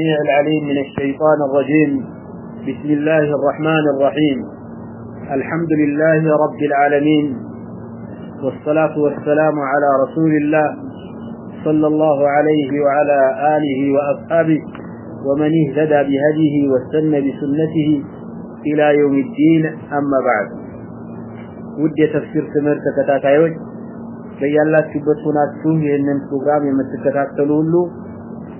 السميع العليم من الشيطان الرجيم. بسم الله الرحمن الرحيم. الحمد لله رب العالمين. والصلاة والسلام على رسول الله صلى الله عليه وعلى آله وأصحابه ومن اهتدى بهديه واستنى بسنته إلى يوم الدين. أما بعد. ودي تفسير سمرت كتاتايوج بيالا تشبت هنا من إن البروغرام يمتكتات تلولو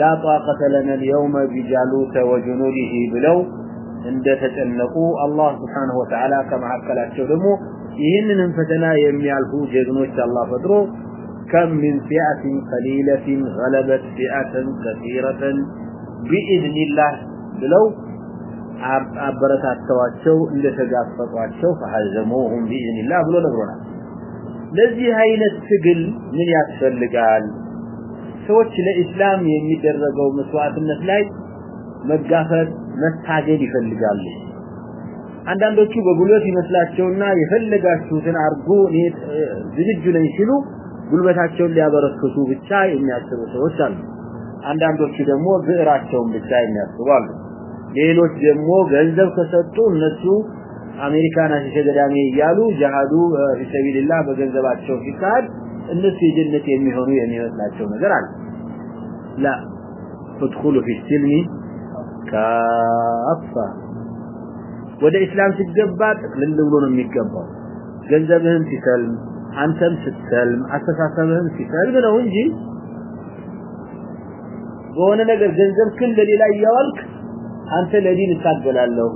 ላ ጣቀተ ለነ ልየውመ ቢጃሉተ ወጅኑዲህ ብለው እንደተጨነቁ አላህ ስብሓንሁ ወተዓላ ከመካከላቸው ደግሞ ይህንንም ፈተና የሚያልፉ ጀግኖች አላህ ፈጥሮ ከም ሚን ፊአትን ቀሊለትን ገለበት ፊአተን ከሲረተን ቢኢዝኒላህ ብለው አበረታተዋቸው እንደተጋፈጧቸው ፈሐዘሙሁም ቢኢዝኒላህ ብሎ ነግሮናል ለዚህ አይነት ትግል ምን ያስፈልጋል ሰዎች ለእስላም የሚደረገው መስዋዕትነት ላይ መጋፈጥ መታገል ይፈልጋሉ። አንዳንዶቹ በጉልበት ይመስላቸውና የፈለጋችሁትን አርጉ እኔ ዝግጁ ነኝ ሲሉ ጉልበታቸውን ሊያበረክቱ ብቻ የሚያስቡ ሰዎች አሉ። አንዳንዶቹ ደግሞ ብዕራቸውን ብቻ የሚያስቡ አሉ። ሌሎች ደግሞ ገንዘብ ከሰጡ እነሱ አሜሪካና ሲሸገዳሜ እያሉ ጃሃዱ ፊሰቢልላህ በገንዘባቸው ሲካሄድ እነሱ የጀነት የሚሆኑ የሚመስላቸው ነገር አለ ላ ادخلوا في السلم كافة ወደ እስላም ሲገባ ጥቅልል ብሎ ነው የሚገባው ገንዘብህን ሲሰልም አንተም ስትሰልም አስተሳሰብህን ሲሰልም ነው እንጂ በሆነ ነገር ገንዘብክን ለሌላ እያዋልክ አንተ ለዲን እታገላለሁ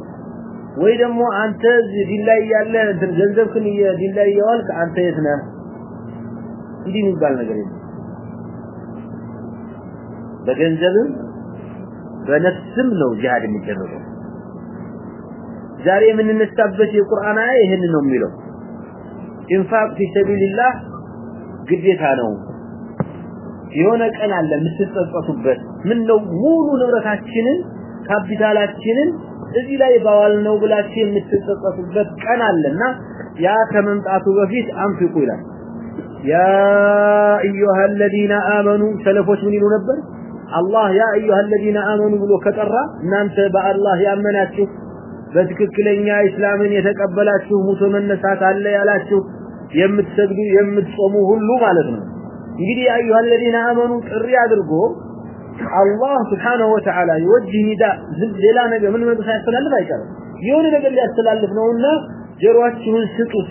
ወይ ደግሞ አንተ ዲን ላይ ያለ እንትን ገንዘብክን ዲን ላይ እያዋልክ አንተ የት ነህ دین بال نہ کرے۔ بگنجل بنتم نو جہاد میں چلو جاری من نستبت القران ہے یہ نہیں ملو۔ انفاق فی سبیل اللہ گدیتا نو የሆነ ቀን አለ የምትጸጸቱበት ምን ነው ሙሉ ንብረታችንን ካፒታላችንን እዚህ ላይ ባዋልነው ብላችሁ የምትጸጸቱበት ቀን አለና ያ ከመምጣቱ በፊት አንፍቁ ይላል ያ ايها الذين امنوا ሰለፎች ምን ይሉ ነበር አላህ ያ ايها الذين امنوا ብሎ ከጠራ እናንተ በአላህ ያመናችሁ በትክክለኛ እስላምን የተቀበላችሁ ሙቶ መነሳት አለ ያላችሁ የምትሰግዱ የምትጾሙ ሁሉ ማለት ነው እንግዲህ ያ ايها الذين امنوا ጥሪ አድርጎ አላህ Subhanahu Wa Ta'ala ይወጅህ ኒዳ ሌላ ነገር ምን ነገር ሳያስተላልፍ አይቀርም የሆነ ነገር ሊያስተላልፍ ነውና ጀሮአችሁን ስጡት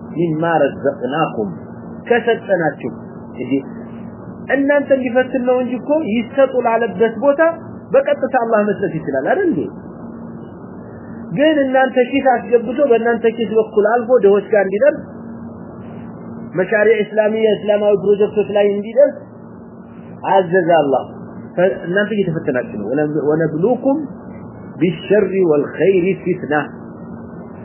مما رزقناكم. كسلطناكم ان انت اللي فتن لو انجيكو يسطوا على البس بوتا بقطع الله مسلك يتلا لا ده ليه غير ان انت شي تاسجبته بان انت كيف بكل الفو ده وش قاعد يدير مشاريع اسلاميه اسلامي بروجكتات لا يدير عزز الله. فان انت تفتناكم ونبلوكم بالشر والخير فتنه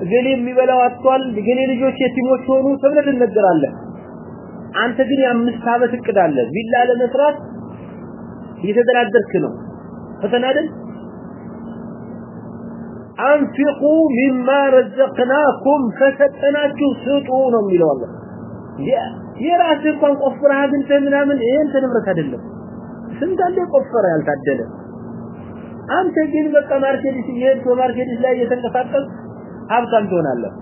እገሌ የሚበላው አጥቷል፣ እገሌ ልጆች የቲሞች ሆኑ ተብለ ትነገራለህ። አንተ ግን የአምስት ዓመት እቅዳለ ቢላ ለመስራት እየተደራደርክ ነው። ፈተና አይደል? አንፊቁ ሚማ ረዘቅናኩም ከሰጠናችሁ ስጡ ነው የሚለው አላህ። የራስህ እንኳን ቆፍራ አግኝተህ ምናምን ይሄ ተንብረት ንብረት አይደለም። ስንት አለ ቆፈረ ያልታደለ አንተ ግን በቃ ማርኬዲስ እየሄድክ በማርኬዲስ ላይ እየተንቀሳቀስ ሀብታም ትሆናለህ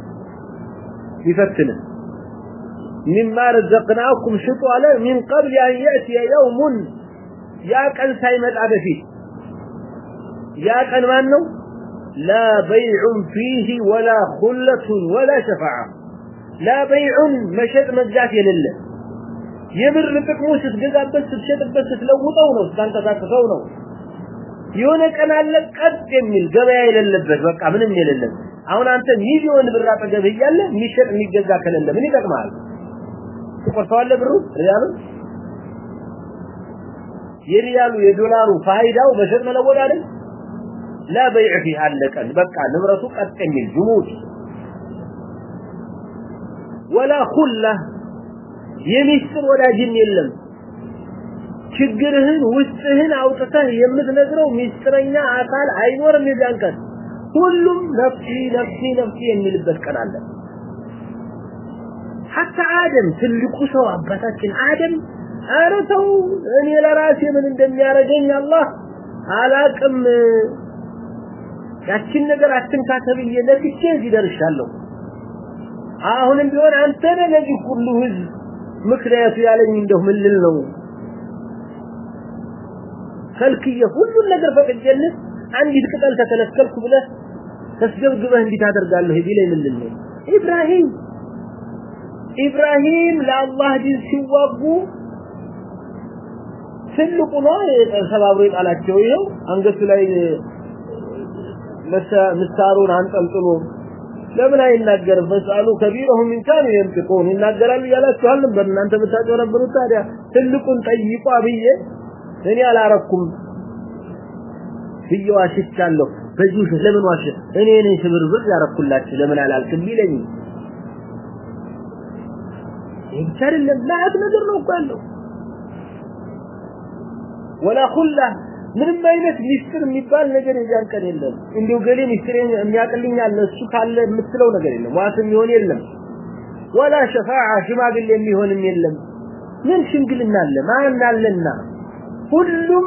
ይፈትን ሚማ ረዘቅናኩም ሽጡ አለ ሚን ቀብል አን የእትየ የውሙን ያ ቀን ሳይመጣ በፊት ያ ቀን ማን ነው لا بيع فيه ولا خلة ولا شفاعة لا بيع مشت مجات يلله يمر ጥቅሙ ስትገዛበት ስትሸጥበት ስትለውጠው ነው ስታንቀሳቅሰው ነው የሆነ ቀን አለ ቀጥ የሚል ገበያ የሌለበት በቃ ምንም የሌለም አሁን አንተ ሚሊዮን ብር አጠገብ እያለ የሚሸጥ የሚገዛ ከሌለ ምን ይጠቅማል ትቆርጠዋለህ ብሩ ሪያሉ የሪያሉ የዶላሩ ፋይዳው በሸጥ መለወጥ አይደል لا بيع فيها لكن بقى نمرته قد كمل جمود ولا خلة يمسر ولا جن يلم ችግርህን ውስጥህን አውጥተህ የምትነግረው ሚስጥረኛ አካል አይኖርም የዚያን ቀን ሁሉም ነፍሲ ነፍሲ ነፍሲ የሚልበት ቀን አለ። ሐታ አደም ትልቁ ሰው አባታችን አደም አረ ተው እኔ ለራሴ ምን እንደሚያደርገኝ አላህ አላቅም ያችን ነገር አትንካ ተብዬ ነፍሴ እዚህ ደርሻለሁ። አሁንም ቢሆን አንተ ነህ ለዚህ ሁሉ ህዝብ ምክንያቱ ያለኝ እንደው ምን ልል ነው ከልክዬ ሁሉን ነገር ፈቅጄልህ አንዲት ቅጠል ተተለከልኩ ብለህ ተስገብግበህ እንዴት አደርጋለህ ቢለኝ ምን ልልኝ? ኢብራሂም ኢብራሂም ለአላህ ዲን ሲዋጉ ትልቁ ነው ሰባብሮ የጣላቸው ይኸው አንገቱ ላይ ምሳሩን አንጠልጥሎ ለምን አይናገርም? ፈሳሉ ከቢሮሁም ኢንካኑ የምትቆን ይናገራሉ እያላችኋል ነበር እናንተ ምታጨረብሩት። ታዲያ ትልቁን ጠይቋ ብዬ እኔ አላረኩም ብዬ ዋሽቻለሁ በዚህ ውሸት ለምን ዋሽ እኔ ነኝ ስብር ብር ያረኩላችሁ ለምን አላልክም ቢለኝ ይቻል ለላህ ነገር ነው እኮ ያለው ወላ ኩላ ምንም አይነት ሚስጥር የሚባል ነገር እዚያን ቀን የለም እንዲሁ ገሌ ሚስጥር የሚያቅልኛል እሱ ካለ የምትለው ነገር የለም ዋስም ይሆን የለም ወላ ሸፋዓ ሽማግሌ የሚሆንም የለም ምን ሽምግልና አለ ማን አለና ሁሉም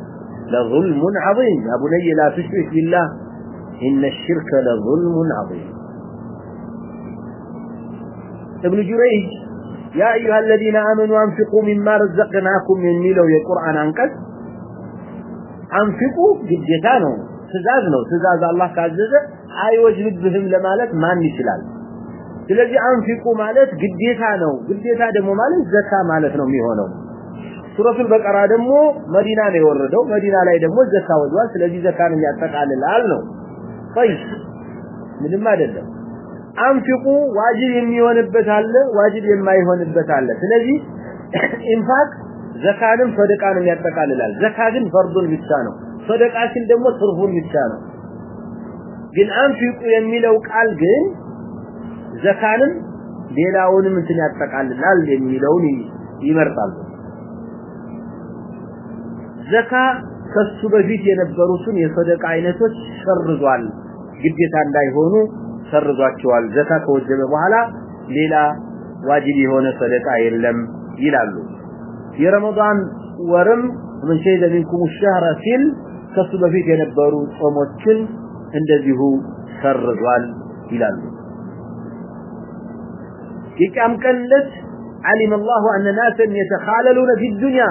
لظلم عظيم يا بني لا تشرك بالله ان الشرك لظلم عظيم ابن جريج يا ايها الذين امنوا انفقوا مما رزقناكم من ميلو القران انقذ انفقوا جديتا ነው ትእዛዝ ነው ትእዛዝ አላህ ካዘዘ አይወጅብህም ለማለት ማን ይችላል ስለዚህ አንፊቁ ማለት ግዴታ ነው ግዴታ ደግሞ ማለት ዘካ ማለት ነው የሚሆነው ሱረቱል በቀራ ደግሞ መዲና ነው የወረደው መዲና ላይ ደግሞ ዘካ ወጥቷል ስለዚህ ዘካን የሚያጠቃልላል ነው طيب ምንም አይደለም አንፊቁ ዋጅብ የሚሆንበት አለ ዋጅብ የማይሆንበት አለ ስለዚህ ኢንፋቅ ዘካንም ሰደቃንም ያጠቃልላል ዘካ ግን ፈርዱን ብቻ ነው ሰደቃ ሲል ደግሞ ትርፉን ብቻ ነው ግን አንፊቁ የሚለው ቃል ግን ዘካንም ሌላውንም እንትን ያጠቃልላል የሚለውን ይመርጣሉ ዘካ ከሱ በፊት የነበሩትን የሰደቃ አይነቶች ሰርዟል ግዴታ እንዳይሆኑ ሰርዟቸዋል ዘካ ከወጀበ በኋላ ሌላ ዋጅብ የሆነ ሰደቃ የለም ይላሉ የረመዳን ወርም ምን ሸሂደ ሚንኩም الشهر ሲል ከሱ በፊት የነበሩ ጾሞችን እንደዚሁ ሰርዟል ይላሉ የቂያም ቀንለት علم الله أن ناسا يتخاللون في الدنيا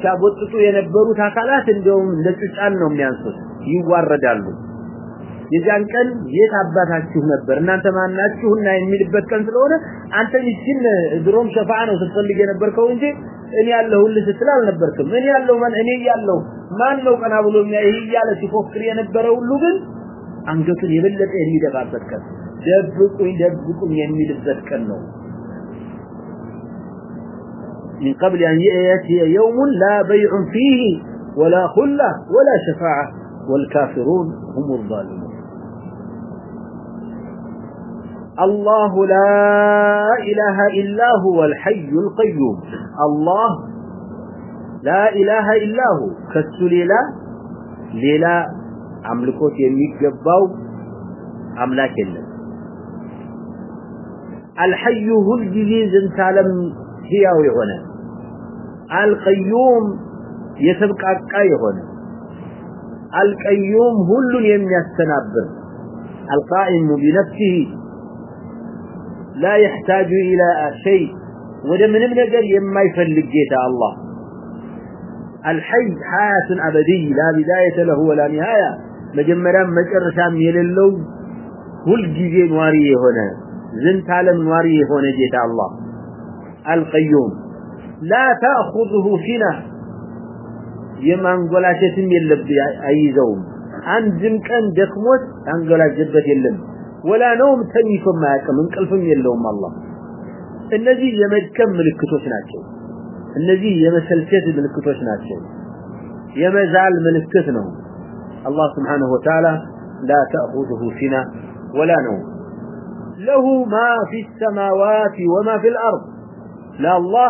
ሲያጎጥጡ የነበሩት አካላት እንደውም ለጭጫን ነው የሚያንሱት ይዋረዳሉ የዚያን ቀን የት አባታችሁ ነበር እናንተ ማናችሁና የሚልበት ቀን ስለሆነ አንተ ይችን ድሮም ሸፋዓ ነው ስትፈልግ የነበርከው እንጂ እኔ ያለው ሁሉ ስትል አልነበርክም እኔ ያለው ማን እኔ ያለው ማን ነው ቀና ብሎ ይሄ እያለ ሲፎክር የነበረ ሁሉ ግን አንገቱን የበለጠ የሚደባበት ቀን ደብቁኝ ደብቁኝ የሚልበት ቀን ነው من قبل أن يأتي يوم لا بيع فيه ولا خلة ولا شفاعة والكافرون هم الظالمون. الله لا إله إلا هو الحي القيوم. الله لا إله إلا هو. كالسليلة ليلة عملكوت يميك جباو عملاك الله الحي هو الجزيز انت انتعلم هي ويغنى. القيوم يسبق أكا يغنى القيوم هل يميستنبر القائم بنفسه لا يحتاج إلى شيء وده من النجر يما يفلق جيتا الله الحي حياة أبدي لا بداية له ولا نهاية مجمرا مجرسا من اللو كل جيزي نواري هنا زنت عالم نواري هنا جيتا الله القيوم لا تأخذه سنة يما انقلاشة يلب أيزوم عندم كان دخمت انقلاش جبت يلب ولا نوم تنيكم معكم انقلفم يلوم الله እነዚህ የመድከም ምልክቶች ናቸው እነዚህ የመሰልቸት ምልክቶች ናቸው የመዛል ምልክት ነው አላህ Subhanahu Wa Ta'ala لا تأخذه سنة ولا نوم له ما في السماوات وما في الأرض لا الله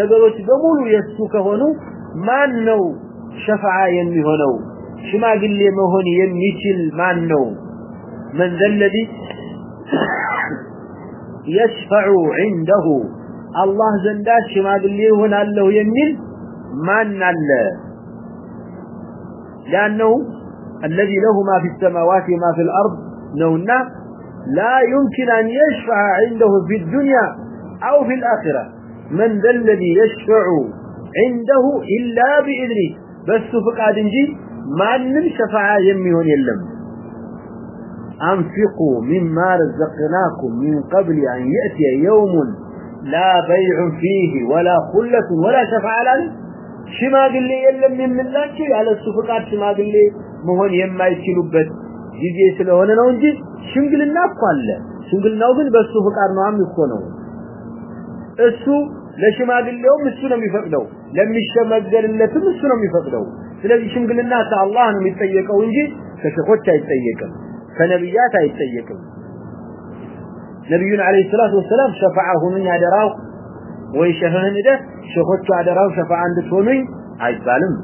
ነገሮች በሙሉ የሱ ከሆኑ ማን ነው ሸፋዓ የሚሆነው ሽማግሌ መሆን የሚችል ማን ነው من ذا الذي يشفع عنده الله زندا ሽማግሌ ይሆናለሁ የሚል ማን አለ لانه الذي له ما في السماوات وما في الارض نونا لا يمكن ان يشفع عنده في الدنيا او في الاخره من ذا الذي يشفع عنده الا باذنه بس فقاد እንጂ ማንም ሸፋዓ የሚሆን የለም انفقوا مما رزقناكم من قبل ان ياتي يوم لا بيع فيه ولا خله ولا شفاعه لا ሽማግሌ የለም የምላችሁ ያለ እሱ ፍቃድ ሽማግሌ መሆን የማይችሉበት ጊዜ ስለሆነ ነው እንጂ ሽምግልና እኮ አለ ሽምግልናው ግን በሱ ፍቃድ ነው የሚሆነው እሱ ለሽማግሌውም እሱ ነው የሚፈቅደው ለሚሸመገልለትም እሱ ነው የሚፈቅደው ስለዚህ ሽምግልና ከአላህ ነው የሚጠየቀው እንጂ ከሸኾች አይጠየቅም ከነቢያት አይጠየቅም ነቢዩን አለይሂ ሰላቱ ወሰላም ሸፋዓሁን ያደራው ወይ ሸህን ደ ሸኾቹ አደራው ሸፋዓ እንድትሆኑኝ አይባልም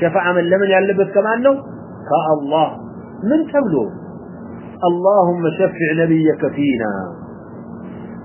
ሸፋዓ መለመን ያለበት ከማን ነው ከአላህ ምን ተብሎ اللهم شفع نبيك فينا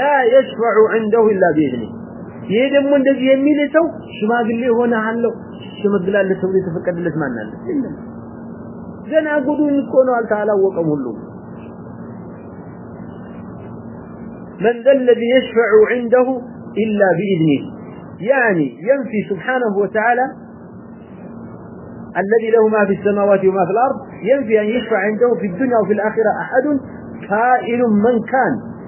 لا يشفع عنده الا باذنه ይሄ ደግሞ እንደዚህ የሚል ሰው ሽማግሌ ሆነሃለሁ ሽምግላለ ተብሎ የተፈቀደለት ማን አለ የለም ገና ጉዱን እኮ ነው አልታወቀም ሁሉ من ذا الذي يشفع عنده إلا بإذنه يعني ينفي سبحانه وتعالى الذي له ما في السماوات وما في الأرض ينفي أن يشفع عنده في الدنيا وفي الآخرة أحد كائن من كان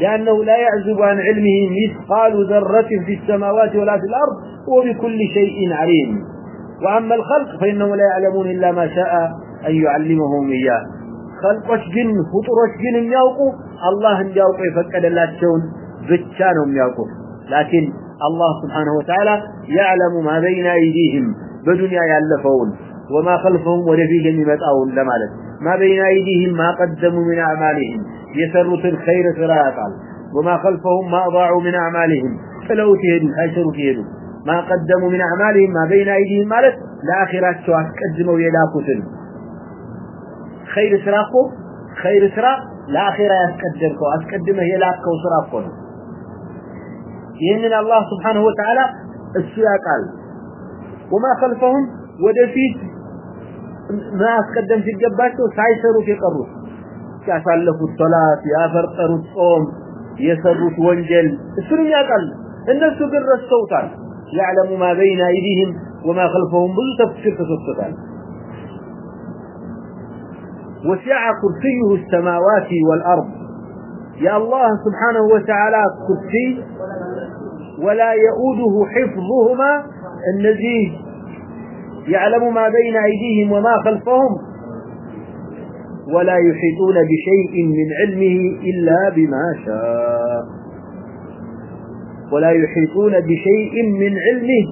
لأنه لا يعزب عن علمه مثقال ذرة في السماوات ولا في الأرض وبكل شيء عليم. وأما الخلق فإنهم لا يعلمون إلا ما شاء أن يعلمهم إياه. خلقش جن فطرش جن يوقوا الله يوقوا يفكد الله تشون بتشانهم يوقوا لكن الله سبحانه وتعالى يعلم ما بين أيديهم، بدنيا يألفون وما خلفهم ورفيهم يمتعون لمالك ما بين أيديهم ما قدموا من أعمالهم. يسروا الخير سراء قال وما خلفهم ما أضاعوا من أعمالهم. فلو تهدوا أشروا تهدوا ما قدموا من أعمالهم، ما بين أيديهم ما مالت؟ لآخرات سواء قدموا يلاكوا خير سراء خير سراء لآخرة يسقدموا أسقدمه يلاكوا سراء قلوا يهننا الله سبحانه وتعالى السياء قال. وما خلفهم؟ ودفيت ማስቀደም ሲገባቸው ሳይሰሩት የቀሩት ያሳለፉት ሶላት ያፈርጠሩት ጾም የሰሩት ወንጀል እሱንም ያውቃል እነሱ ግን ረስተውታል ያዕለሙ ማ በይነ አይዲህም ወማ ከልፈሁም ብዙ ተፍሲር ተሰጥቶታል وسع كرسيه السماوات والأرض يا الله سبحانه وتعالى كرسي ولا يؤوده حفظهما الذي يعلم ما بين أيديهم وما خلفهم ولا يحيطون بشيء من علمه إلا بما شاء ولا يحيطون بشيء من علمه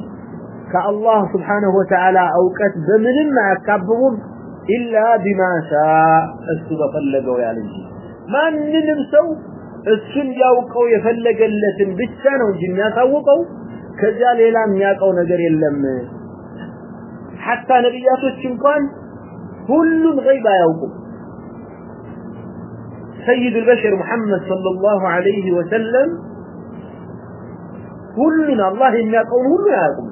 كالله سبحانه وتعالى أوقات بمن ما يكبهم إلا بما شاء استغفلقوا يا لنجي. ما ننمسوا السن يوقوا يفلق اللتن بجسانه والجنة توقوا كذلك لا يقوا نجر يلمه ሐታ ነቢያቶች እንኳን ሁሉም ገይብ አያውቁም سيد البشر محمد صلى الله عليه وسلم ሁሉን አላህ የሚያውቀውን ሁሉ አያውቁም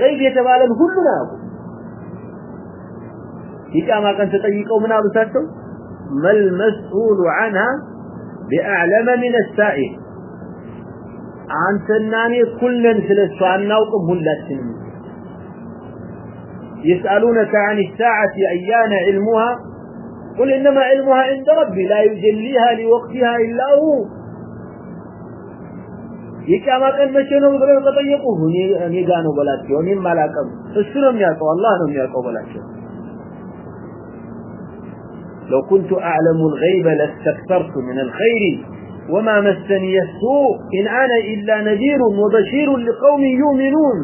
ገይብ የተባለን ሁሉን አያውቁም يقام كان تطيقوا من أبو ساتو ما المسؤول عنها بأعلم من السائل አንተናኔ ኩለን ስለሱ አናውቅም ሁላችንም يسألونك عن الساعة أيان علمها قل إنما علمها عند ربي لا يجليها لوقتها إلا هو የቂያማ ቀን መቼ ነው ብለው ተጠየቁ እኔ ጋ ነው በላቸው እኔም አላውቅም እሱ ነው የሚያውቀው አላህ ነው የሚያውቀው በላቸው لو كنت أعلم الغيب لاستكثرت من الخير وما مسني السوء إن أنا إلا نذير وبشير لقوم يؤمنون.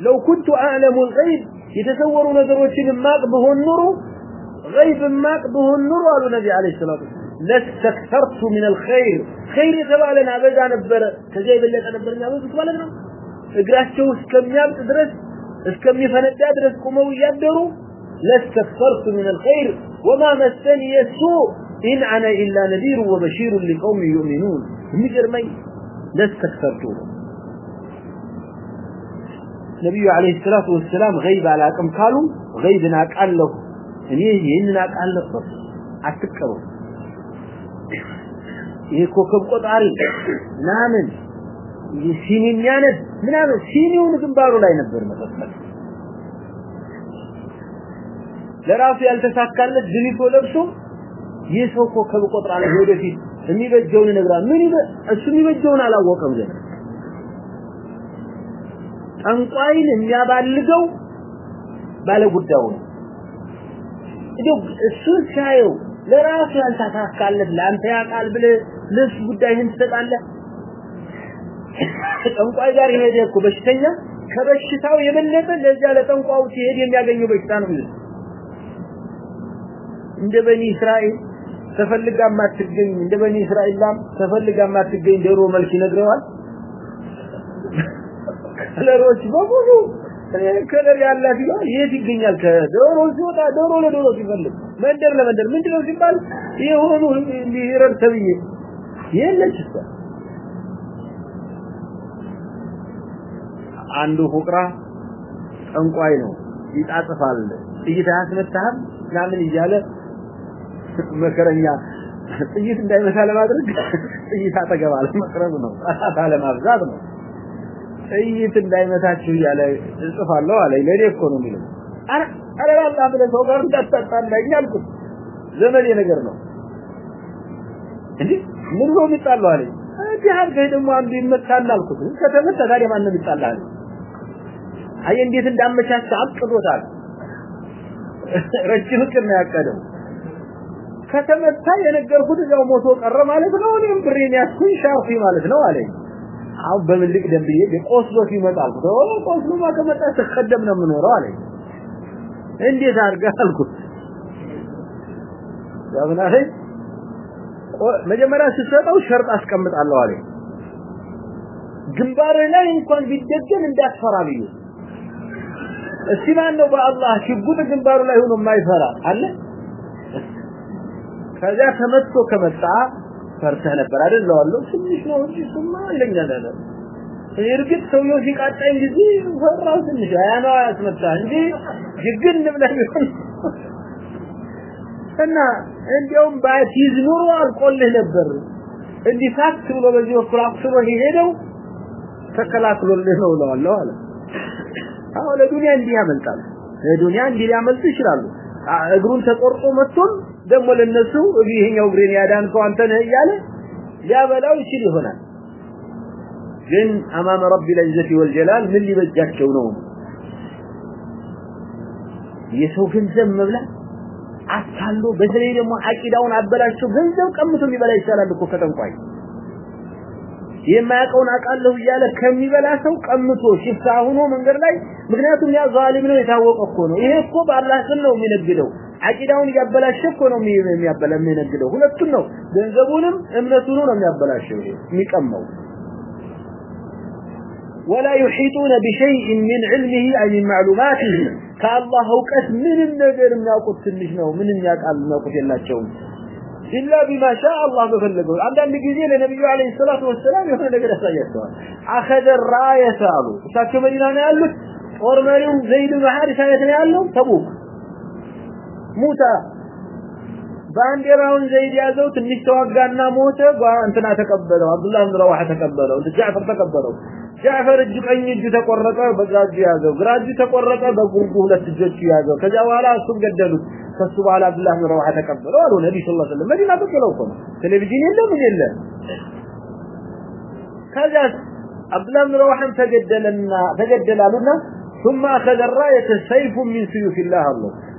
لو كنت أعلم الغيب يتصور نذر وشين ما قبه النور، غيب ما قبه النور قال النبي عليه الصلاة والسلام. لست اكثرت من الخير. خير يتبع لنا بدا نبرا كجيب اللي تنبرنا بس نبرا نبرا اقرأت شو اسكم يابت درس، اسكم يفند درس قموا يابدروا لا استكثرت من الخير وما مسني السوء. إن أنا إلا نذير وبشير لقوم يؤمنون. مجر مي لا استكثرت النبي عليه الصلاة والسلام غيب على كم قالوا؟ غيب ناك ألف يعني يهين ناك ألف أتكروا يكوكب قطعري نامن. يسيني مياند منامن سيني ونكم بارو لا ينبر مثلا ለራሱ ያልተሳካለት ድንቆ ለብሶ ይህ ሰው እኮ ከብቆጥራለ ወደፊት የሚበጀውን ይነግራል ምን ይበ እሱ የሚበጀውን አላወቀም ዘንድ ጠንቋይን የሚያባልገው ባለጉዳዩ ነው እዱ እሱን ሲያየው ለራሱ ያልተሳካለት ለአንተ ያውቃል ብለህ ልብስ ጉዳይህን ትሰጣለህ ጠንቋይ ጋር ይሄድ እኮ በሽተኛ ከበሽታው የበለጠ ለዚያ ለጠንቋው ሲሄድ የሚያገኘው በሽታ ነው ማለት እንደ በኒ እስራኤል ተፈልጋ ማትገኝ እንደ በኒ እስራኤልም ተፈልጋ ማትገኝ ደሮ መልክ ይነግረዋል ከለሮች በሙሉ ከለር ያላት ነው የት ይገኛል ከዶሮ ሲወጣ ዶሮ ለዶሮ ሲፈልግ መንደር ለመንደር ምንድነው ሲባል የሆኑ ሊረር ተብዬ የለች አንዱ ፉቅራ ጠንቋይ ነው ይጣጥፋል እይታ ያስመታል ምናምን እያለ መከረኛ ጥይት እንዳይመታ ለማድረግ ጥይት አጠገብ አለመቅረብ ነው፣ ጠላት አለማብዛት ነው። ጥይት እንዳይመታችሁ እያለ እጽፋለሁ አለኝ። ለእኔ እኮ ነው የሚለው። አረ ባላ ብለህ ሰው ጋር እንዳታጣላኝ አልኩት። ዘመዴ ነገር ነው እንዲህ ምን ነው የሚጣለው አለኝ። እንዲህ አድርገህ ደግሞ አንዱ ይመታል አልኩት። ከተመታ ታዲያ ማን ነው የሚጣላ አለኝ። አይ እንዴት እንዳመቻቸው አቅዶታል። ረጅም እቅድ ነው ያቀደው። ከተመታ የነገርኩት ያው ሞቶ ቀረ ማለት ነው እኔም ብሬን ያስኩኝ ሻፊ ማለት ነው አለኝ አው በመልክ ደምብዬ በቆስሎ ሲመጣል ነው ቆስሎ ማከመጣ ተቀደም ነው የምኖረው አለኝ እንዴት አርጋ አልኩት ያብናህ መጀመሪያ ስትሰጠው ሸርጥ አስቀምጣለሁ አለኝ ግንባሬ ላይ እንኳን ቢደገም እንዳትፈራ ቢዩ እስቲ ማን ነው በአላህ ሽጉጥ ግንባሩ ላይ ሆኖ የማይፈራ አለ ከዚያ ከመጥቶ ከመጣ ፈርተህ ነበር አይደለዋሉ ትንሽ ነው እንጂ ስማ አለኛ ነበር እርግጥ ሰውየው ሲቃጣኝ ጊዜ ፈራው ትንሽ አያኗ ያስመጣ እንጂ ግግን ብለህ ቢሆን እና እንዲያውም ባቲዝ ኑሮ አልቆልህ ነበር እንዲህ ሳክ ብሎ በዚህ በኩል አክስሮ ሄደው ተከላክሎልህ ነው ብለዋለሁ አለ አሁ ለዱኒያ እንዲህ ያመልጣል ለዱኒያ እንዲህ ሊያመልጡ ይችላሉ እግሩን ተቆርጦ መጥቶም ደሞ ለነሱ ይሄኛው ግሬን ያዳን ሰው አንተ ነህ ያለ ያበላው ይችል ይሆናል ግን امام رب العزه والجلال ምን ሊበጃቸው ነው የሰው ገንዘብ መብላ አታሉ በተለይ ደግሞ አቂዳውን አበላሽቶ ገንዘብ ቀምቶ ሊበላ ይችላል እኮ ከተንቋይ የማያቀውን አቃለሁ እያለ ከሚበላ ሰው ቀምቶ ሲሳሁኖ መንገድ ላይ ምክንያቱም ያ ዛሊም ነው የታወቀ እኮ ነው ይሄ እኮ ባላህ ነው የሚነግደው አቂዳውን እያበላሸ እኮ ነው የሚያበላ የሚነግደው ሁለቱን ነው ገንዘቡንም እምነቱንም ነው የሚያበላሸው የሚቀመው ولا يحيطون بشيء من علمه أي من معلوماته كالله أوقات من النجر من يقول تنشنه من يقال من يقول يلاتشون إلا بما شاء الله بفلقه عندما نجيزين النبي عليه الصلاة والسلام يقول نجر سيئتها أخذ الراية سألوا ساكو مدينة قال لك ጦር መሪው ዘይድ ባህር ሳይት ነው ያለው ተቡክ ሙታ ባንዲራውን ዘይድ ያዘው ትንሽ ተዋጋና ሞተ እንትና ተቀበለው አብዱላህ ብን ረዋህ ተቀበለው ጃዕፈር ተቀበለው ጃዕፈር እጅ ቀኝ እጁ ተቆረጠ በግራ እጁ ያዘው ግራ እጁ ተቆረጠ በጉርጉ ሁለት እጆቹ ያዘው ከዚያ በኋላ እሱም ገደሉት ከሱ በኋላ አብዱላህ ብን ረዋህ ተቀበለው አሉ ነቢ ስ ላ ስለም መዲና ተቀለው እኮ ነው ቴሌቪዥን የለ ምን የለ ከዚያ አብዱላህ ብን ረዋህም ተገደለና ተገደላሉና ثم اخذ الرايه سيف من سيوف الله الله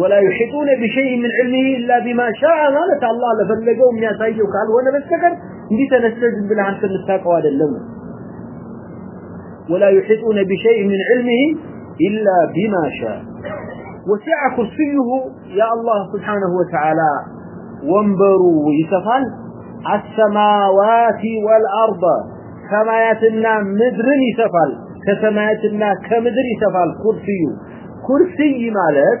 ولا يحيطون بشيء من علمه الا بما شاء ማለት አላህ ለፈለገው የሚያሳየው ካልሆነ በስተቀር እንዲህ ተነስተህ ዝም ብለህ አንተ የምታውቀው አይደለም ولا يحيطون بشيء من علمه الا بما شاء وسع كرسيه يا الله سبحانه وتعالى وانبروا يسفال السماوات والارض سماياتنا مدرن يسفال ከሰማያትና ከምድር ይሰፋል ኩርሲዩ ኩርሲይ ማለት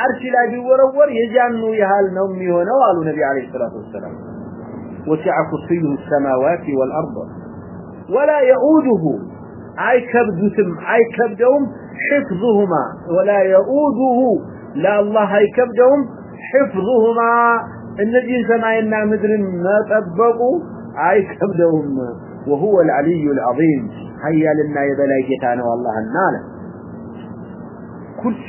አርሽ ላይ ቢወረወር የጃኑ ያህል ነው የሚሆነው አሉ ነቢ አለይሂ ሰላቱ ወሰላም وسع كرسيه السماوات والارض ولا يؤوده اي كبدتم اي كبدهم حفظهما ولا يؤوده لا الله اي كبدهم حفظهما النجين سماينا مدر ما طبقوا اي كبدهم وهو العلي العظيم هيا لنا يبلاي جتانا والله الناله ኩርሲ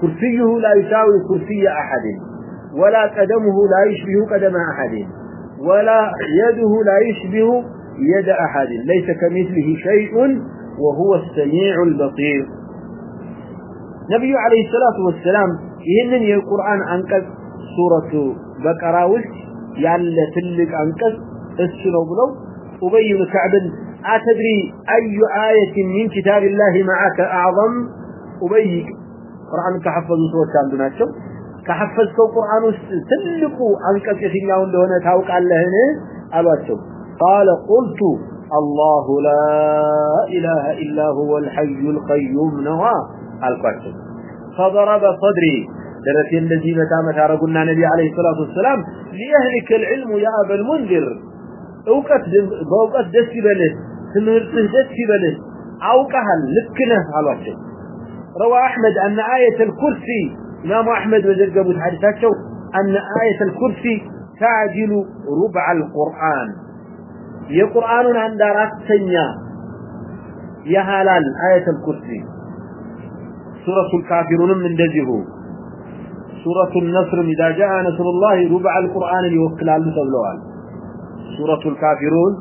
كرسيه لا يساوي كرسي أحد، ولا قدمه لا يشبه قدم أحد، ولا يده لا يشبه يد أحد. ليس كمثله شيء وهو السميع البطير نبي عليه الصلاة والسلام إنن القرآن أنقذ سورة بقراوس يعني تلك أنقذ السنو بلو. أبي بن كعب، أتدري أي آية من كتاب الله معك أعظم؟ أبيك ቁርአን ከሐፈዙ ሰዎች አንዱ ናቸው ከሐፈዝከው ቁርአን ውስጥ ትልቁ አንቀጽ የትኛው እንደሆነ ታውቃለህን አሏቸው ቃለ ቁልቱ አላሁ ላ ኢላሃ ኢላ ሁወ ልሐዩ ልቀዩም ነዋ አልኳቸው فضرب صدري درت الذي متى متى رقلنا نبي عليه الصلاة والسلام ليهلك العلم يا أبا المنذر اوقت بوقت دس بله تمهرته دس بله اوقها لكنه على الشيء روى أحمد أن آية الكرسي، إمام أحمد وزرقبوا حديثاته أن آية الكرسي تعجل ربع القرآن. يا قرآن عند رات سنيا، يا هلال، آية الكرسي. سورة الكافرون من دزه سورة النصر إذا جاء نصر الله ربع القرآن ليوكل على سبلوان سورة الكافرون،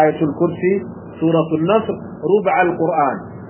آية الكرسي، سورة النصر ربع القرآن.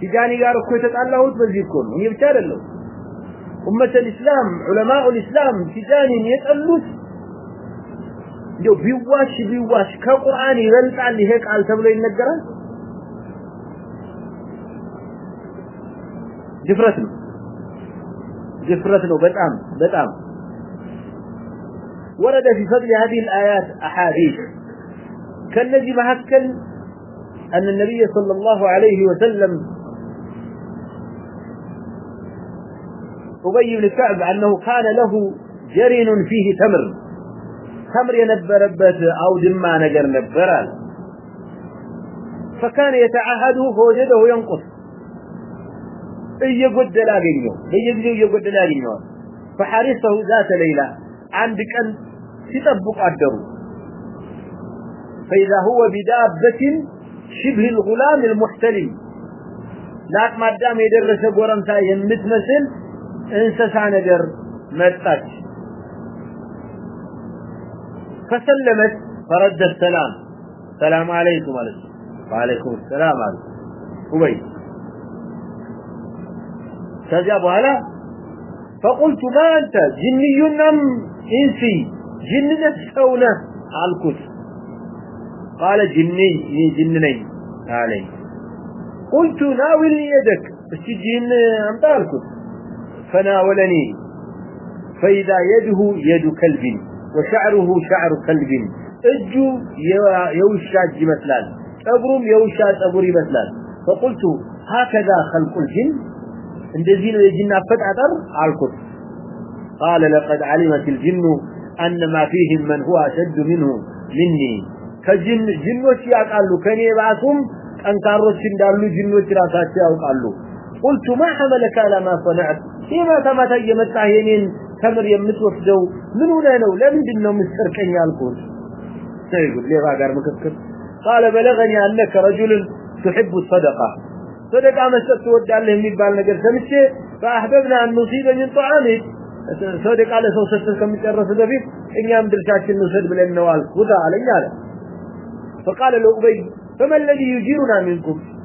ሲጃኒ ጋር እኮ የተጣላሁት በዚህ እኮ ነው እኔ ብቻ አይደለም أمة الإسلام علماء الإسلام تجاني يتألوث جو بيواش بيواش كقرآن يبلت عن هيك على تبلو النجرة جفرتنا جفرتنا بتعم بتعم ورد في فضل هذه الآيات أحاديث كالذي مهكل أن النبي صلى الله عليه وسلم أبي بن كعب أنه كان له جرين فيه تمر. تمر ينبر بس أو دما نجر نبرال فكان يتعهده فوجده ينقص. يقد لا جنيه يجري يقد لا جنيه فحارسه ذات ليلة. عندك أن تطبق الدرو. فإذا هو بدابة شبه الغلام المحتلم. لاك ما دام يدرس قرمتا يمتمثل انسسا نجر متقش فسلمت فرد السلام السلام عليكم عليكم وعليكم السلام عليكم أبي تجاب هلا فقلت ما أنت جني أم إنسي جن نفسونا على قال جني جنني علي قلت ناولني يدك السجين أمطاركم فناولني. فإذا يده يد كلب وشعره شعر كلب. اجو يوشاد مثلان أبرم يوشاد أبري مثلان فقلت هكذا خلق الجن. اندزين الجن فتعتر عالكت قال لقد علمت الجن أن ما فيهم من هو أشد منه مني. كجن جنوش يعقل كني بعثهم أنكاروش دارلو جنوش راساتي أوقالو قلت ما حملك على ما صنعت؟ فيما تمت يمتع يمين تمر يمتوفدو؟ من هنا نو لمندن نو مستركن يالكون سيقول ليه باقر مكفكر قال بلغني أنك رجل تحب الصدقة. صدقة ما ستود عليه ميبال نقر سمتش فأحببنا أن نصيب من طعامك. صدقة على سوى ستر كم يتعرف دفيف، إن يامدر شاكل نصيب لأنه والكوتا علي على فقال له أبي فما الذي يجيرنا منكم؟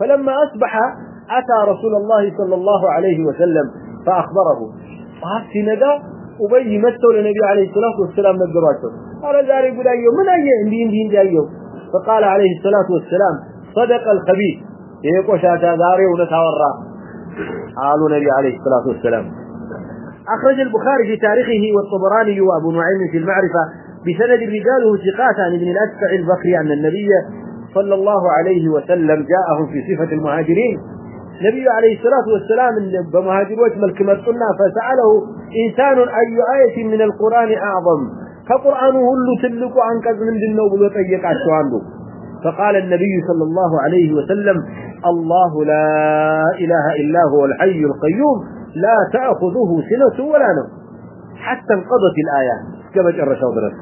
فلما أصبح أتى رسول الله صلى الله عليه وسلم فأخبره. فهذا ندى أبي مثل النبي عليه الصلاة والسلام نقراته قال ذاري قد أيوه من أيه اندي اندي اندي أيوه فقال عليه الصلاة والسلام، صدق الخبيث. يقول شاتا ذاري ونتورى. قالوا النبي عليه الصلاة والسلام. أخرج البخاري في تاريخه والطبراني وأبو نعيم في المعرفة بسند رجاله ثقات عن ابن الأسفع البكري أن النبي صلى الله عليه وسلم جاءهم في صفة المهاجرين. نبي عليه الصلاة والسلام بمهاجروت ملك مرسلنا فسأله، إنسان أي آية من القرآن أعظم؟ فقرآن هل تلك عن كذب من النوب وطيق عنه فقال النبي صلى الله عليه وسلم، الله لا إله إلا هو الحي القيوم، لا تأخذه سنة ولا نوم. حتى انقضت الآية، كما جرى شوضرت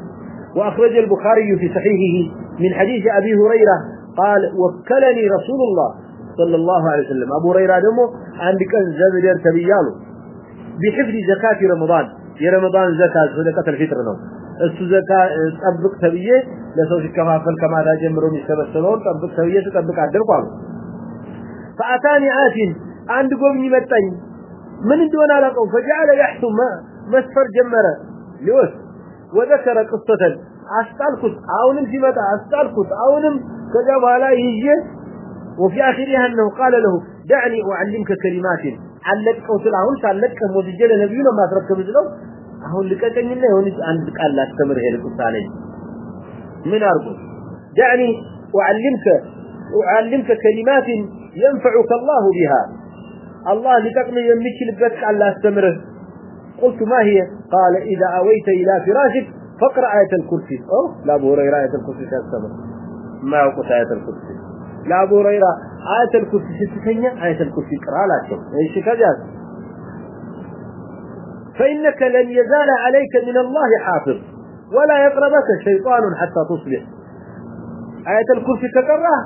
وأخرج البخاري في صحيحه من حديث أبي هريرة قال وكلني رسول الله صلى الله عليه وسلم أبو هريرة دمو عندك زبدر تبياله بحفظ زكاة رمضان يا رمضان زكاة صدقة الفطر نو እሱ ዘካ ጠብቅ ተብዬ ለሰው ሲከፋፈል ከማታ ጀምሮ የሚሰበሰበውን ጠብቅ ተብዬ ስጠብቅ አደርኩ አሉ ፈአታኒ አቲን አንድ ጎብኝ መጣኝ ምን እንደሆነ አላውቀውም ፈጃለ ያሕቱ መስፈር ጀመረ ሊወስ ወዘከረ ቅስተተን አስጣልኩት አሁንም ሲመጣ አስጣልኩት አሁንም ከዛ በኋላ ይዤ وفي آخرها أنه قال له دعني أعلمك كلمات علقه سلعون سألقه وزجل نبينا ما تركب له አሁን ልቀቀኝና የሆነች አንድ ቃል ላስተምር ሄደ ቁሳለኝ ምን አርጉ دعني اعلمك اعلمك كلمات ينفعك الله بها الله لتقم يمشي بك قال لاستمره قلت ما هي قال اذا اويت الى فراشك فاقرا ايه الكرسي. او لا ابو هريره ايه الكرسي تستمر ما يقول ايه الكرسي. لا ابو هريره ايه الكرسي ستتنيا ايه الكرسي اقرا لا ايش كذا؟ فإنك لن يزال عليك من الله حافظ، ولا يقربك شيطان حتى تصبح. آية الكرسي تقرأ،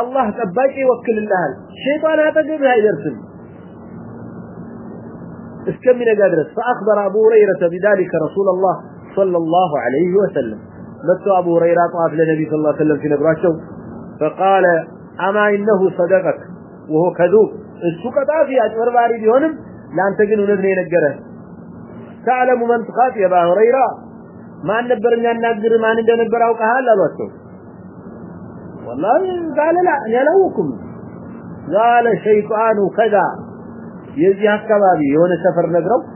الله تباكي وكل الله. شيطان أتقبها يدرسل اسكمنا قادرس فأخبر أبو هريرة بذلك رسول الله صلى الله عليه وسلم. متوا أبو هريرة طاف للنبي صلى الله عليه وسلم في نبراشه فقال، أما إنه صدقك؟ وهو كذوب. السكة في أجمر باري بيونم لأن تجنوا نذني نجره تعلم من تخاف يا أبا هريرة. ما نبر من النجر ما نبر نبر أو كهال أبوته والله قال لا يلوكم قال شيطان كذا. يزي هكذا بي يون سفر نجره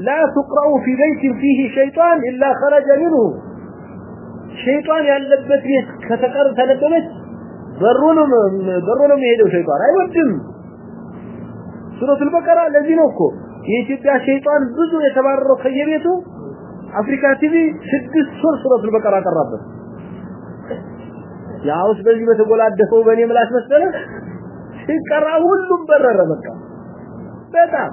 لا تقرأ في بيت فيه شيطان إلا خرج منه شيطان ያለበት ቤት ከተቀር ተነበበች በሩንም በሩንም የሄደው ሸይጣን አይወድም ሱረቱ البقرة ለዚህ ነው እኮ የኢትዮጵያ ሸይጣን ብዙ የተባረረው ከየቤቱ አፍሪካ ቲቪ ስድስት ሶር ሱረቱል በቀራ ቀራበት ያውስ በዚህ በተጎላደፈው በእኔ ምላስ መሰለ ሲቀራ ሁሉም በረረ በቃ በጣም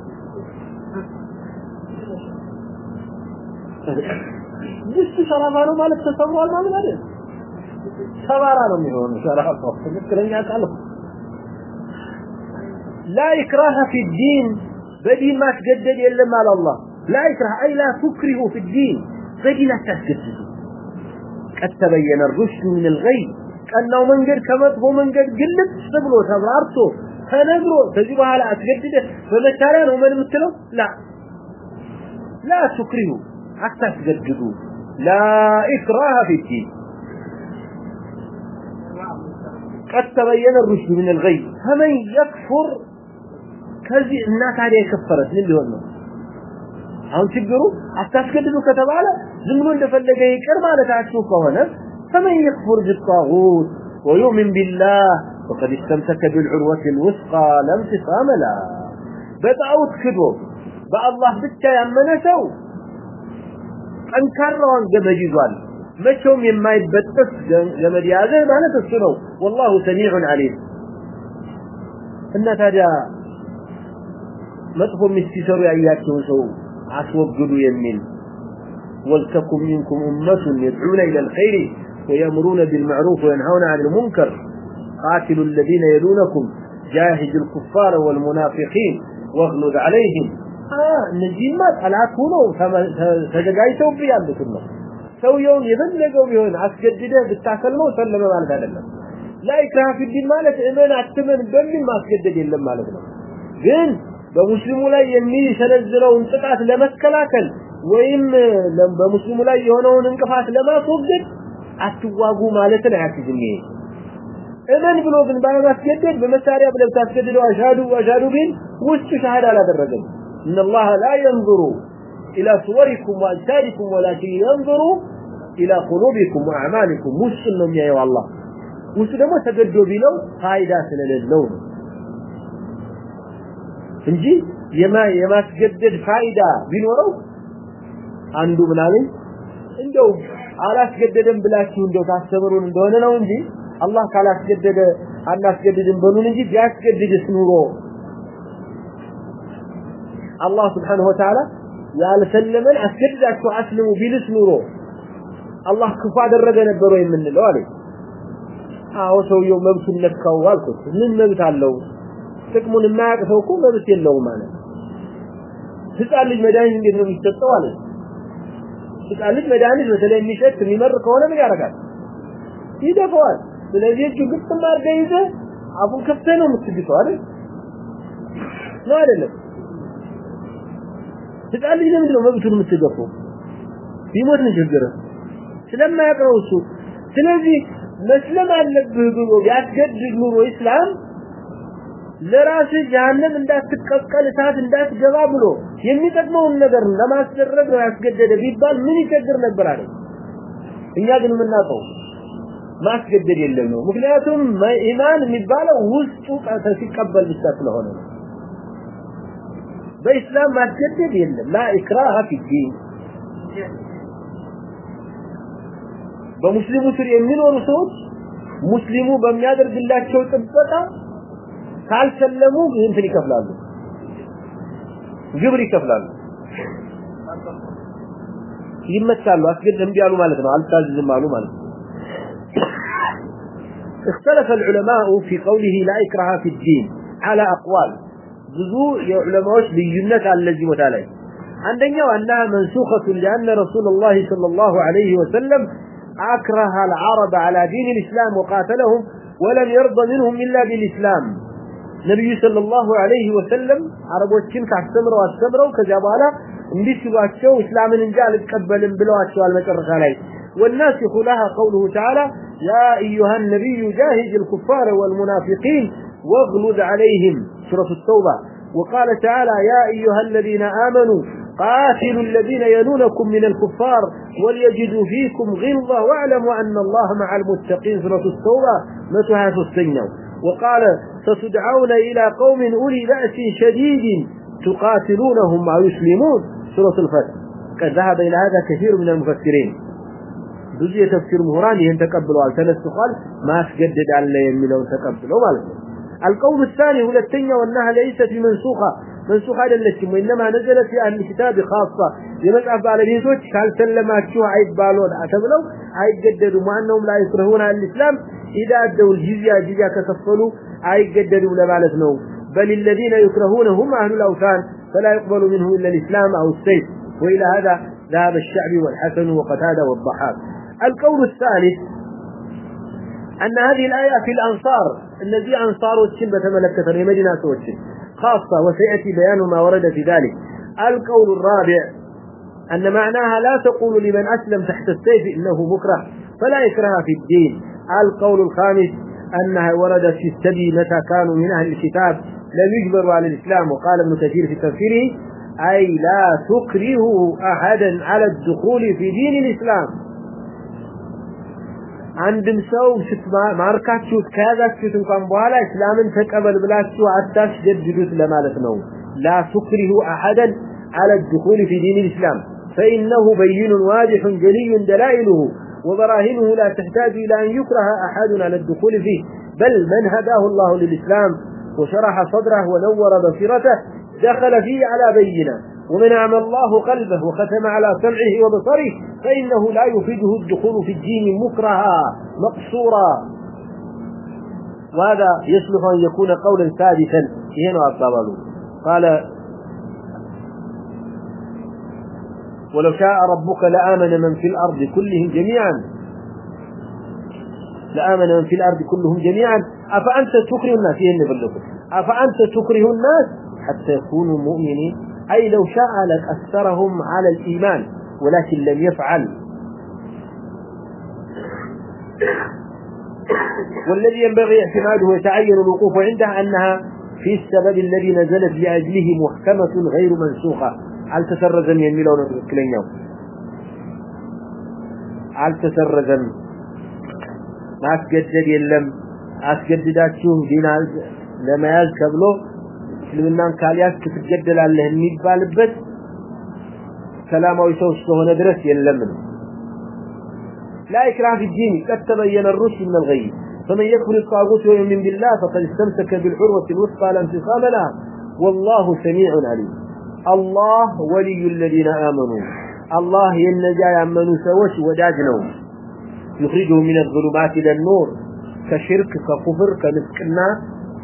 ድስቱ ሸራፋ ነው ማለት ተሰብሯል ማለት አይደል ሰባራ ነው የሚሆነው ሸራፋ ትክክለኛ ቃል لا إكراه في الدين بدين ما تجدد إلا مال الله لا إكراه أي لا تكره في الدين بدين لا تجدد قد تبين الرشد من الغي أنه من قد كمطه من قد قلت سبلو تبرارته تنبرو تجيبها على أتجدده فمثالان ومن مثله لا لا تكرهوا حتى تجددوا لا إكراه في الدين قد تبين الرشد من الغي فمن يكفر ከዚህ እና ታዲያ የከፈረት ምን ሊሆን ነው አሁን ችግሩ አታስገድዱ ከተባለ ዝም ብሎ እንደፈለገ ይቅር ማለታችሁ ከሆነ فمن يكفر بالطاغوت ويؤمن بالله فقد استمسك بالعروة الوثقى لا انفصام لها በጣዖት ክዶ በአላህ ብቻ ያመነ ሰው ጠንካራዋን ገመድ ይዟል መቼውም የማይበጠስ ገመድ ያዘ ማለት እሱ ነው والله سميع عليم እና ታዲያ መጥፎ የሚሰሩ ያያቸውን ሰው አስወግዱ የሚል ولتكن منكم أمة يدعون إلى الخير ويأمرون بالمعروف وينهون عن المنكر قاتلوا الذين يلونكم جاهد الكفار والمنافقين واغلظ عليهم እነዚህማ ጠላት ሁኖ ተዘጋጅተው ብ ያሉትን ነው ሰውየውን የፈለገው ቢሆን አስገድደ ብታሰልመው ሰለመ ማለት አይደለም ላይ ትራፊዲን ማለት እመን አትመን በሚል ማስገደድ የለም ማለት ነው ግን በሙስሊሙ ላይ የሚሰነዝረውን ጥቃት ለመከላከል ወይም በሙስሊሙ ላይ የሆነውን እንቅፋት ለማስወገድ አትዋጉ ማለትን አያስይዝም ይሄ እመን ብሎ ግን ባለማስገደድ በመሳሪያ ብለብታስገድደው አሻዱ አሻዱ ግን ውስጡ ሻህድ አላደረገም ان الله لا ينظر الى صوركم واجسادكم ولكن ينظر الى قلوبكم واعمالكم ውስጥ ነው የሚያየው አላህ ውስጥ ደግሞ ተገዶ ቢለው ፋይዳ ስለሌለው ነው እንጂ የማ የማስገደድ ፋይዳ ቢኖረው አንዱ ምናምን እንደው አላስገደደም ብላችሁ እንደው ታስተምሩን እንደሆነ ነው እንጂ አላህ ካላስገደደ አናስገድድም በሉን እንጂ ቢያስገድድስ ኑሮ الله سبحانه وتعالى يا لسلم اسجد لك واسلم بليس نورو الله كفا درجه نبره يمن له عليه. هاو سو يوم ما سنكوا قالك من نمت الله تكمو ما يقفوكم ما بيس يلو معناته في قال لي ميداني ندير ما يتصطوا عليه. في قال لي ميداني مثلا اني شت ميمر كونه ما يعرفك في دفوا لذلك يجي قلت ما ارجع يده ابو كفته نو مستديته عليه. تقال لي لمن لو مبتل متقفو في موت نشجره سلما يقرأ السوء سلذي مسلم عن نبه بلو يعتقد جنور وإسلام لراس جهنم انداس تتقفق لساعات انداس جواب له يمي تقمه النقر لما سرد ويعتقد جده بيبال من يتقدر نقبر عليه إن يقل من ناقه ما تقدر يلمه مكلياتهم ما إيمان مبالا وزتوك عن تسيقبل بستاس لهونه በኢስላም ማስገደድ የለም ላ ኢክራሃ ፊዲን በሙስሊሙ ስር የሚኖሩ ሰዎች ሙስሊሙ በሚያደርግላቸው ጥበቃ ካልሰለሙ እንትን ይከፍላሉ ግብር ይከፍላሉ ይመታሉ አስገድም ቢያሉ ማለት ነው አልታዝዝም አሉ ማለት ነው اختلف العلماء في قوله لا إكراه في الدين على أقوال ብዙ የዑለማዎች ልዩነት አለ እዚህ ቦታ ላይ አንደኛው አንሃ መንሱኸቱን ሊአነ ረሱላላህ ሰለላሁ ዐለይሂ ወሰለም አክረሃ አልዓረብ ዐላ ዲን ልእስላም ወቃተለሁም ወለም የርደ ምንሁም ኢላ ብልእስላም ነቢዩ ሰለላሁ ዐለይሂ ወሰለም አረቦችን ካስተምረው አስተምረው ከዚያ በኋላ እንዲህ ሲሏቸው እስላምን እንጂ አልቀበልም ብለዋቸዋል መጨረሻ ላይ والناسخ لها قوله تعالى يا أيها النبي جاهز الكفار والمنافقين واغلد عليهم سورة التوبة وقال تعالى يا أيها الذين آمنوا قاتلوا الذين يلونكم من الكفار وليجدوا فيكم غلظة واعلموا أن الله مع المتقين سورة التوبة متهات السنة وقال ستدعون إلى قوم أولي بأس شديد تقاتلونهم أو يسلمون سورة الفتح قد ذهب إلى هذا كثير من المفسرين ብዙ የተፍሲር ምሁራን ይህን ተቀብለዋል ተነስቷል ማስገደድ አለ የሚለውን ተቀብለው ማለት ነው القول الثاني هو التنية وأنها ليست بمنسوخة. منسوخة للتشم وإنما نزلت في أهل الكتاب خاصة. يمتع على بيزوج قال سلماتشو عيد بالون؟ أتبلو عيد جددوا. مع أنهم لا يكرهون على الإسلام. إذا أدوا الجزية جزية كتفلوا عيد جددوا لبالت نوم. بل الذين يكرهون هم أهل الأوثان. فلا يقبل منهم إلا الإسلام أو السيف. وإلى هذا ذهب الشعبي والحسن وقتادة والضحاك. القول الثالث، أن هذه الآية في الأنصار. الذي أنصار والشن بتملكة المدينة والشن خاصة وسيأتي بيان ما ورد في ذلك. القول الرابع أن معناها لا تقول لمن أسلم تحت السيف إنه مكره، فلا يكره في الدين. القول الخامس أنها وردت في السبي متى كانوا من أهل الكتاب لم يجبروا على الإسلام. وقال ابن كثير في تفسيره، أي لا تكرهوا أحدا على الدخول في دين الإسلام. አንድም ሰው ማርካችሁት ከያዛችሁት እንኳን በኋላ እስላምን ተቀበል ብላችሁ አታስገድዱት ለማለት ነው ላ ቱክሪሁ አሐደን على الدخول في دين الإسلام فإنه بين واضح جلي دلائله وبراهنه لا تحتاج إلى أن يكره أحد على الدخول فيه بل من هداه الله للإسلام وشرح صدره ونور بصيرته دخل فيه على بينه ومن أعمى الله قلبه وختم على سمعه وبصره فإنه لا يفيده الدخول في الدين مكرها مقصورا وهذا يصلح أن يكون قولا ثابتا هنا أبطاله قال ولو شاء ربك لآمن من في الأرض كلهم جميعا لآمن من في الأرض كلهم جميعا أفأنت تكره الناس أفأنت تكره الناس حتى يكونوا مؤمنين أي لو شاء لأكثرهم على الإيمان، ولكن لم يفعل. والذي ينبغي اعتماده ويتعين الوقوف عنده أنها في السبب الذي نزلت لأجله محكمة غير منسوخة. هل تسرزن يميلون كلين يوم؟ هل تسرزن؟ ما أسجدد يلم أسجدداتهم دينا لما يذكبلو እስልምናን ካልያዝ ትገደላለህ የሚባልበት ሰላማዊ ሰው ስለሆነ ድረስ የለም ነው لا إكراه في الدين قد تبين الرشد من الغي فمن يكفر الطاغوت ويؤمن بالله فقد استمسك بالعروة الوثقى لا انفصام لها والله سميع عليم الله ولي الذين آمنوا الله ينجا يأمنوا سوش وداجنوا يخرجهم من الظلمات إلى النور كشرك ككفر كمسكنا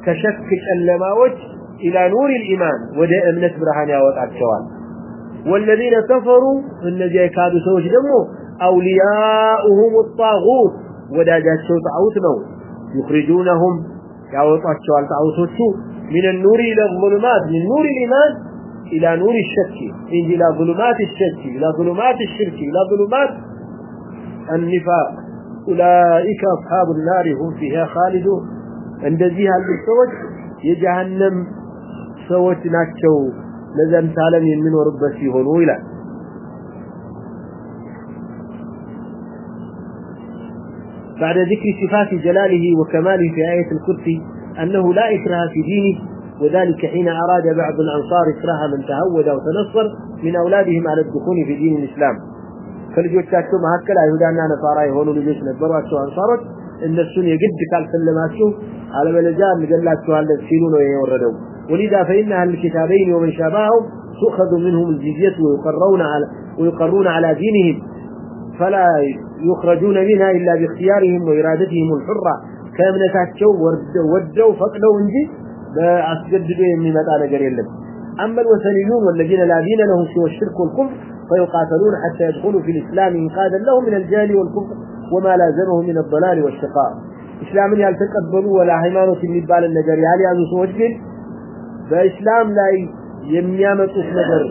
كشك كاللماوت إلى نور الإيمان ودى أمنة برهان يوضع الشوال والذين كفروا الذي يكادوا سوش دمه أولياؤهم الطاغوت ودى جاء الشوط عوتنه يخرجونهم يوضع الشوال تعوتوه من النور إلى الظلمات، من نور الإيمان إلى نور الشك. إلى ظلمات الشك، إلى ظلمات الشرك، إلى ظلمات النفاق. أولئك أصحاب النار هم فيها خالدون. عند ذيها المستوى يجهنم. سوت ناتشو لذن تعلم من وربسي هنو إلى بعد ذكر صفات جلاله وكماله في آية الكرسي أنه لا إكراه في دينه وذلك حين أراد بعض الأنصار إكراه من تهود أو تنصر من أولادهم على الدخول في دين الإسلام ከልጆቻቸው መካከል አይሁዳና ነሳራ የሆኑ ልጆች ነበሯቸው አንሳሮች እነሱን የግድ ካልሰለማችሁ አለበለዚያ እንገላችኋለን ሲሉ ነው የወረደው ولذا فإن أهل الكتابين ومن شابههم تؤخذ منهم الجزية ويقرون على, ويقرون على دينهم فلا يخرجون منها إلا باختيارهم وإرادتهم الحرة كامنتاتشو ودوا فقدوا انجي بأسجدوا من مدى نجر يلم أما الوثنيون والذين لا دين لهم سوى الشرك والكفر فيقاتلون حتى يدخلوا في الإسلام إنقاذا لهم من الجهل والكفر وما لازمه من الضلال والشقاء إسلام يالتقبلوا ولا حيمانة المبال النجر يعني هذا سوى በእስላም ላይ የሚያመጡት ነገር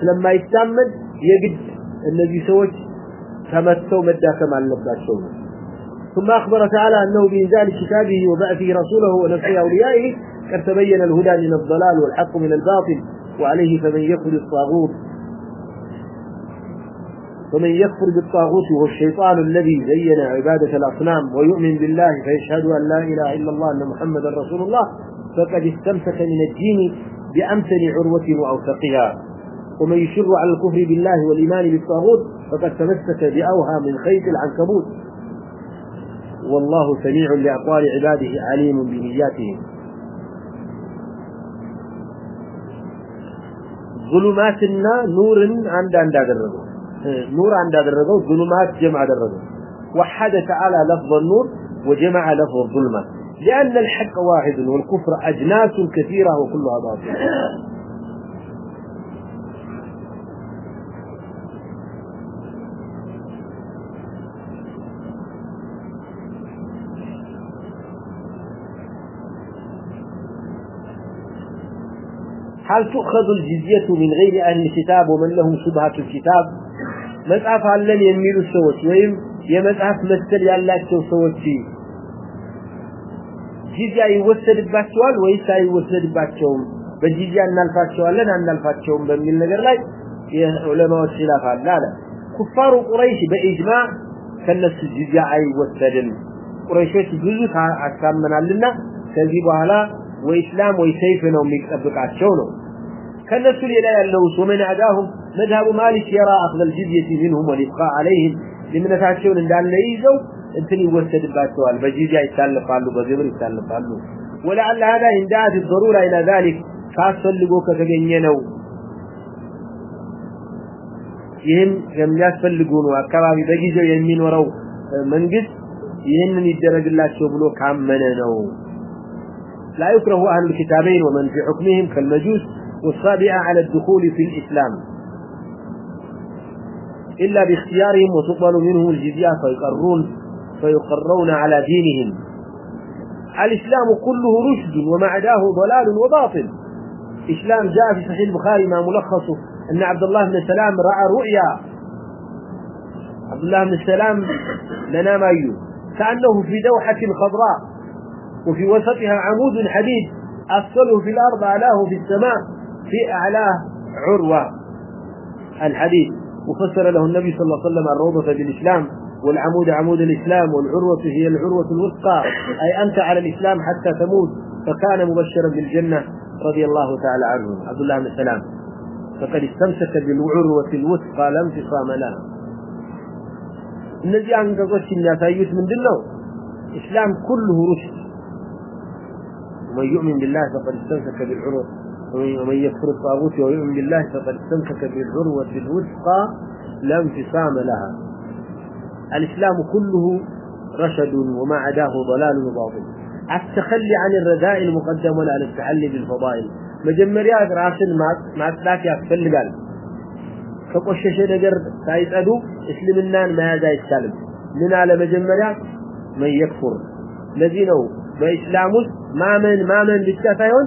ስለማይታመን የግድ እነዚህ ሰዎች ተመተው መዳከም አለባቸው ثم أخبر تعالى أنه بإنزال كتابه وبعثه رسوله ونفسه أوليائه قد تبين الهدى من الضلال والحق من الباطل وعليه فمن يكفر الطاغوت ومن يكفر بالطاغوت هو الشيطان الذي زين عبادة الأصنام ويؤمن بالله فيشهد أن لا إله إلا الله أن محمد رسول الله، فقد استمسك من الدين بأمثل عروة وأوثقها. ومن يشر على الكفر بالله والإيمان بالطاغوت، فقد تمسك بأوها من خيط العنكبوت. والله سميع لأقوال عباده، عليم بنياتهم ظلماتنا نور عند عند درجه نور عند درجه ظلمات جمع درجه وحد تعالى لفظ النور وجمع لفظ الظلمات. لأن الحق واحد والكفر أجناس كثيرة وكلها باطلة هل تؤخذ الجزية من غير أهل الكتاب ومن لهم شبهة الكتاب؟ መጽሐፍ አለን የሚሉ ሰዎች ወይም የመጽሐፍ መስል ያላቸው ሰዎች ጂዚያ ይወሰድባቸዋል ወይስ አይወሰድባቸውም? በጂዚያ እናልፋቸዋለን አናልፋቸውም በሚል ነገር ላይ የዑለማዎች ሲላፍ አለ አለ። ኩፋሩ ቁረይሽ በኢጅማ ከነሱ ጂዚያ አይወሰድም። ቁረይሾች ብዙ አሳመናልና ከዚህ በኋላ ወይ እስላም ወይ ሰይፍ ነው የሚጠብቃቸው ነው። ከነሱ ሌላ ያለው ሶመን አዳሁም مذهب مالك يرى أخذ الجزية منهم والإبقاء عليهم لمن تعشون أن دعنا يزو انتني وستد باتوا بجزية يتعلقان له بجبر يتعلقان له ولعل هذا إن دعت الضرورة إلى ذلك، خاصة لقوك كجنينو ይህን የሚያስፈልጉ ነው አካባቢ በጊዜው የሚኖረው መንግስት يدرج الله ብሎ ካመነ مننو لا يكره أهل الكتابين ومن في حكمهم كالمجوس والصابع على الدخول في الإسلام. إلا باختيارهم وتقبل منهم الجزية فيقرون فيقرون على دينهم. الإسلام كله رشد وما عداه ضلال وباطل. إسلام جاء في صحيح البخاري ما ملخصه أن عبد الله بن السلام رأى رؤيا. عبد الله بن السلام لنا ما يو. كأنه في دوحة خضراء وفي وسطها عمود حديد. أفصله في الأرض أعلاه في السماء، في أعلاه عروة. الحديد. وفسر له النبي صلى الله عليه وسلم الروضة بالإسلام والعمود عمود الإسلام والعروة هي العروة الوثقى أي أنت على الإسلام حتى تموت فكان مبشرا بالجنة رضي الله تعالى عنه عبد الله بن السلام فقد استمسك بالعروة الوثقى لا انفصام لها እነዚህ አንቀጾች የሚያሳዩት ምንድን ነው እስላም ኩልሁ ሩሽድ ومن يؤمن بالله فقد استمسك بالعروة ومن يكفر الطاغوت ويؤمن بالله فقد استمسك بالعروة الوثقى لا انفصام لها الإسلام كله رشد وما عداه ضلال وباطل التخلي عن الرذائل مقدم على التحلي بالفضائل مجمريا راسن ما تلاك يفلقال ከቆሸሸ ነገር ሳይጸዱ እስልምናን መያዝ አይቻልም ምን አለ መጀመሪያ من يكفر ለዚህ ነው በእስላም ውስጥ ማመን ማመን ብቻ ሳይሆን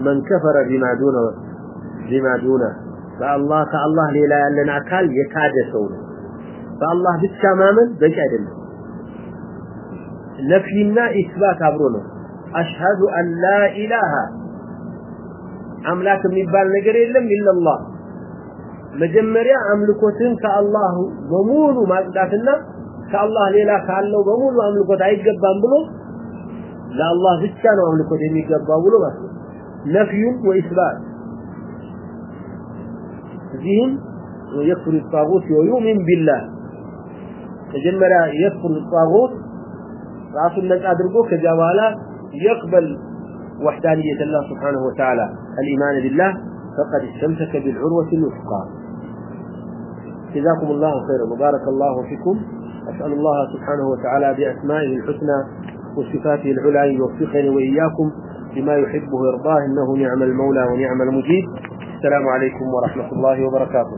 من كفر بما دون بما دونه فالله تعالى ليلا يعلن عكال يكادسون فالله بالتماما بك عدل نفينا إثبات عبرونه أشهد أن لا إله. أملاك من يبال نقر إلا إلا الله. مجمريا أملكوتين كالله بمول ما قداتنا كالله ليلا كالله بمول وأملكوت عيد قبان بلو؟ لا الله ذكا وأملكوت يمي قبان بلو بس. نفي وإثبات ذهن يكفر الطاغوت ويؤمن بالله تجمرا يكفر الطاغوت رأسه الناس أدرقه كجوالا يقبل وحدانية الله سبحانه وتعالى الإيمان بالله فقد استمسك بالعروة الوثقى. جزاكم الله خيرا وبارك الله فيكم أسأل الله سبحانه وتعالى بأسمائه الحسنى وصفاته العلى يوفقني وإياكم بما يحبه ويرضاه إنه نعم المولى ونعم المجيب السلام عليكم ورحمة الله وبركاته.